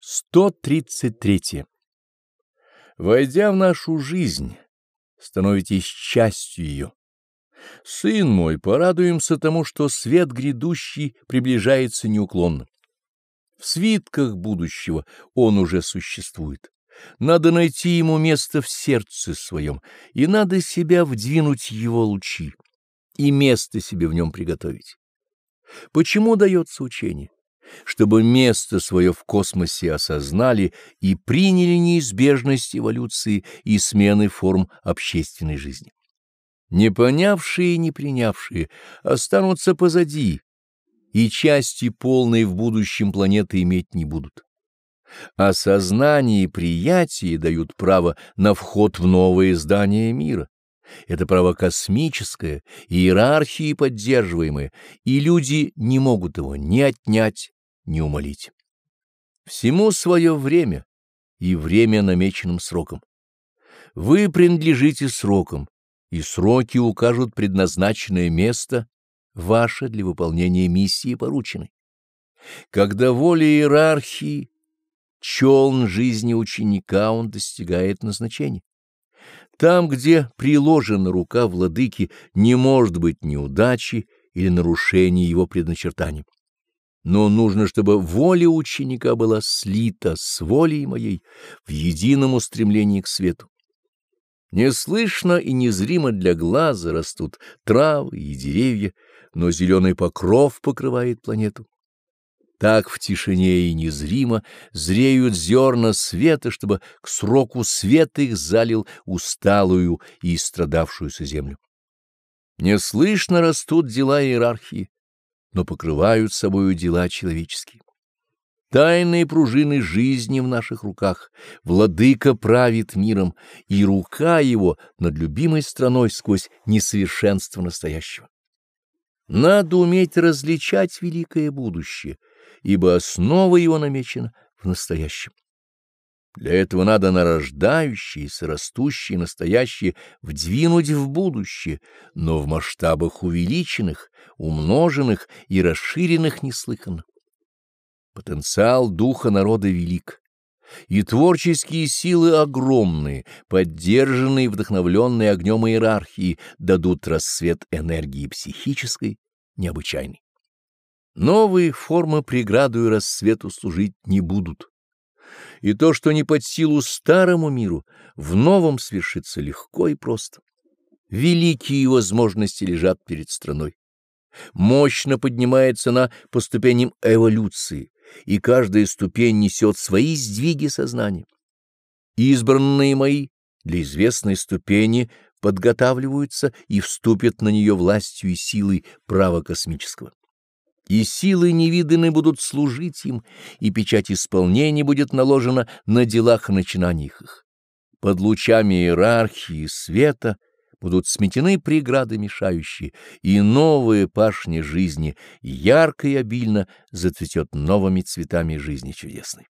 133. Войдя в нашу жизнь, становитесь частью ее. Сын мой, порадуемся тому, что свет грядущий приближается неуклонно. В свитках будущего он уже существует. Надо найти ему место в сердце своем, и надо себя вдвинуть его лучи, и место себе в нем приготовить. Почему дается учение? Чтобы место свое в космосе осознали и приняли неизбежность эволюции и смены форм общественной жизни. Не понявшие и не принявшие останутся позади, и части полной в будущем планеты иметь не будут. Осознание и приятие дают право на вход в новые здания мира. Это право космическое, иерархии поддерживаемое, и люди не могут его ни отнять, не умолить. Всему свое время и время намеченным сроком. Вы принадлежите срокам, и сроки укажут предназначенное место ваше для выполнения миссии порученной. Когда воля иерархии, челн жизни ученика, он достигает назначения. Там, где приложена рука владыки, не может быть неудачи или нарушения его предначертаний но нужно, чтобы воля ученика была слита с волей моей в едином устремлении к свету. Неслышно и незримо для глаза растут травы и деревья, но зеленый покров покрывает планету. Так в тишине и незримо зреют зерна света, чтобы к сроку свет их залил усталую и страдавшуюся землю. Неслышно растут дела иерархии, но покрывают собою дела человеческие. Тайные пружины жизни в наших руках, владыка правит миром, и рука его над любимой страной сквозь несовершенство настоящего. Надо уметь различать великое будущее, ибо основа его намечена в настоящем. Для этого надо нарождающееся, растущее, настоящее вдвинуть в будущее, но в масштабах увеличенных, умноженных и расширенных неслыханно. Потенциал духа народа велик, и творческие силы огромные, поддержанные и вдохновленные огнем иерархии, дадут рассвет энергии психической необычайной. Новые формы преграду и рассвету служить не будут и то, что не под силу старому миру, в новом свершится легко и просто. Великие возможности лежат перед страной. Мощно поднимается она по ступеням эволюции, и каждая ступень несет свои сдвиги сознания. Избранные мои для известной ступени подготавливаются и вступят на нее властью и силой права космического и силы невиданные будут служить им, и печать исполнения будет наложена на делах и начинаниях их. Под лучами иерархии света будут сметены преграды мешающие, и новая пашня жизни ярко и обильно зацветет новыми цветами жизни чудесной.